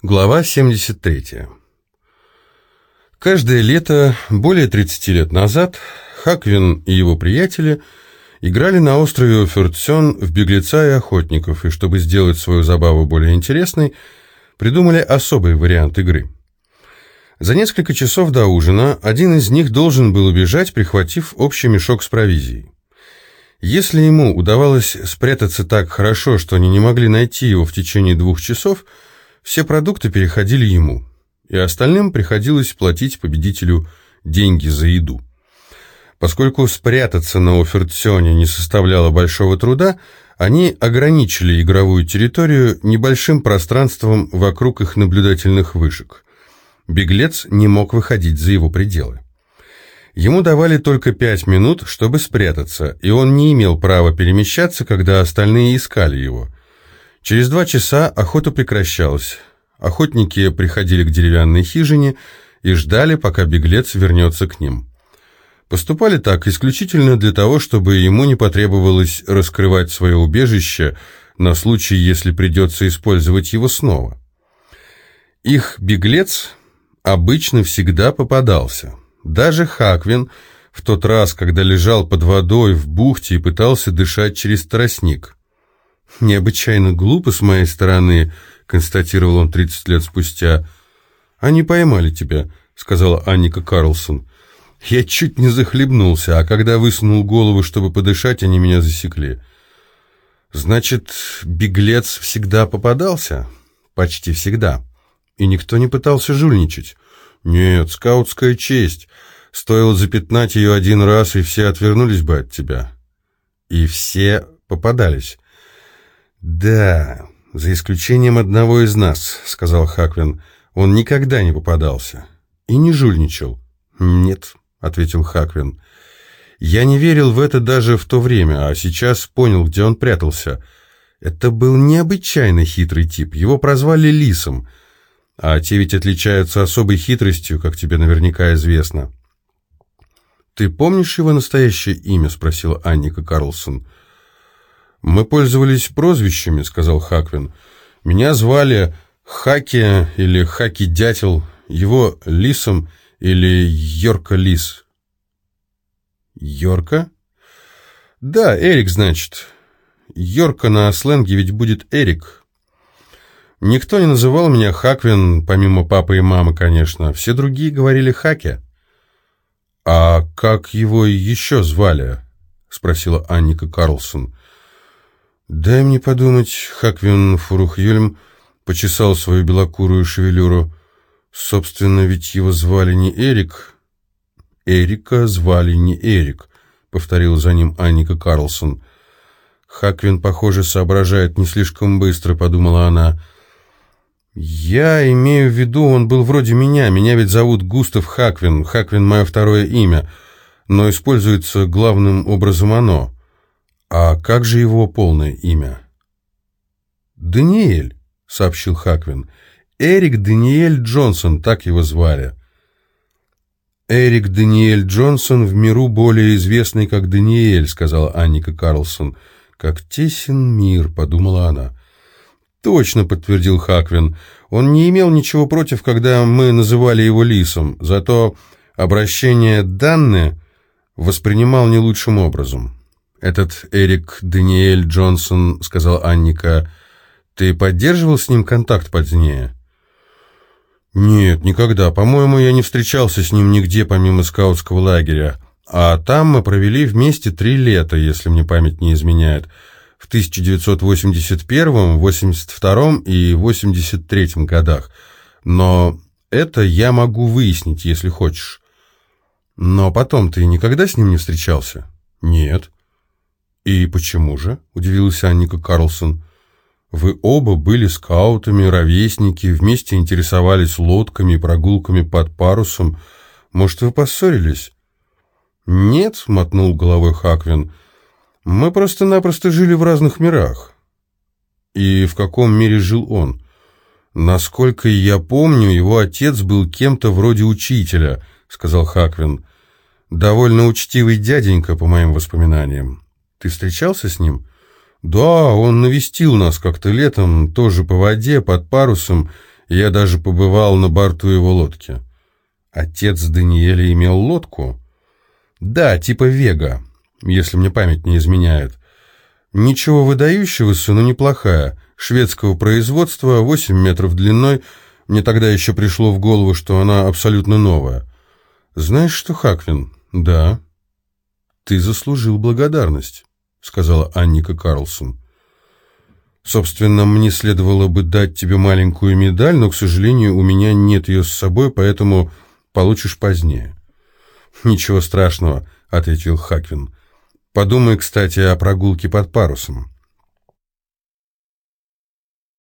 Глава 73. Каждое лето, более 30 лет назад, Хаквин и его приятели играли на острове Офертсен в беглеца и охотников, и чтобы сделать свою забаву более интересной, придумали особый вариант игры. За несколько часов до ужина один из них должен был убежать, прихватив общий мешок с провизией. Если ему удавалось спрятаться так хорошо, что они не могли найти его в течение двух часов – все продукты переходили ему, и остальным приходилось платить победителю деньги за еду. Поскольку спрятаться на Офертсионе не составляло большого труда, они ограничили игровую территорию небольшим пространством вокруг их наблюдательных вышек. Беглец не мог выходить за его пределы. Ему давали только пять минут, чтобы спрятаться, и он не имел права перемещаться, когда остальные искали его. Через два часа охота прекращалась. Охотники приходили к деревянной хижине и ждали, пока беглец вернется к ним. Поступали так исключительно для того, чтобы ему не потребовалось раскрывать свое убежище на случай, если придется использовать его снова. Их беглец обычно всегда попадался. Даже Хаквин в тот раз, когда лежал под водой в бухте и пытался дышать через тростник. «Необычайно глупо с моей стороны», — констатировал он 30 лет спустя. «Они поймали тебя», — сказала Анника Карлсон. «Я чуть не захлебнулся, а когда высунул голову, чтобы подышать, они меня засекли». «Значит, беглец всегда попадался?» «Почти всегда. И никто не пытался жульничать?» «Нет, скаутская честь. Стоило запятнать ее один раз, и все отвернулись бы от тебя». «И все попадались». «Да, за исключением одного из нас», — сказал Хаквин. «Он никогда не попадался. И не жульничал». «Нет», — ответил Хаквин. «Я не верил в это даже в то время, а сейчас понял, где он прятался. Это был необычайно хитрый тип. Его прозвали Лисом. А те ведь отличаются особой хитростью, как тебе наверняка известно». «Ты помнишь его настоящее имя?» — спросила Анника Карлсон. «Да». «Мы пользовались прозвищами», — сказал Хаквин. «Меня звали Хаки или Хаки-дятел, его Лисом или Йорка-лис». «Йорка?» «Да, Эрик, значит. Йорка на сленге ведь будет Эрик». Никто не называл меня Хаквин, помимо папы и мамы, конечно. Все другие говорили Хаки. «А как его еще звали?» — спросила Анника Карлсон. «Дай мне подумать», — Хаквин Фурухюльм почесал свою белокурую шевелюру. «Собственно, ведь его звали не Эрик». «Эрика звали не Эрик», — повторил за ним Анника Карлсон. «Хаквин, похоже, соображает не слишком быстро», — подумала она. «Я имею в виду, он был вроде меня. Меня ведь зовут Густав Хаквин. Хаквин — мое второе имя, но используется главным образом оно». «А как же его полное имя?» «Даниэль», — сообщил Хаквин. «Эрик Даниэль Джонсон, так его звали». «Эрик Даниэль Джонсон в миру более известный как Даниэль», — сказала Анника Карлсон. «Как тесен мир», — подумала она. «Точно», — подтвердил Хаквин. «Он не имел ничего против, когда мы называли его Лисом, зато обращение «Данны» воспринимал не лучшим образом». «Этот Эрик Даниэль Джонсон», — сказал Анника, — «ты поддерживал с ним контакт позднее?» «Нет, никогда. По-моему, я не встречался с ним нигде, помимо скаутского лагеря. А там мы провели вместе три лета, если мне память не изменяет, в 1981, 82 и 83 годах. Но это я могу выяснить, если хочешь. Но потом ты никогда с ним не встречался?» «Нет». «И почему же?» – удивилась Анника Карлсон. «Вы оба были скаутами, ровесники, вместе интересовались лодками и прогулками под парусом. Может, вы поссорились?» «Нет», – мотнул головой Хаквин, – «мы просто-напросто жили в разных мирах». «И в каком мире жил он?» «Насколько я помню, его отец был кем-то вроде учителя», — сказал Хаквин. «Довольно учтивый дяденька, по моим воспоминаниям». Ты встречался с ним? Да, он навестил нас как-то летом, тоже по воде, под парусом, Я даже побывал на борту его лодки. Отец Даниэля имел лодку? Да, типа Вега, если мне память не изменяет. Ничего выдающегося, но неплохая. Шведского производства, 8 метров длиной. Мне тогда еще пришло в голову, что она абсолютно новая. Знаешь что, Хаквин? Да. Ты заслужил благодарность, сказала Анника Карлсон. Собственно, мне следовало бы дать тебе маленькую медаль, но, к сожалению, у меня нет ее с собой, поэтому получишь позднее. Ничего страшного, ответил Хаквин. Подумай, кстати, о прогулке под парусом.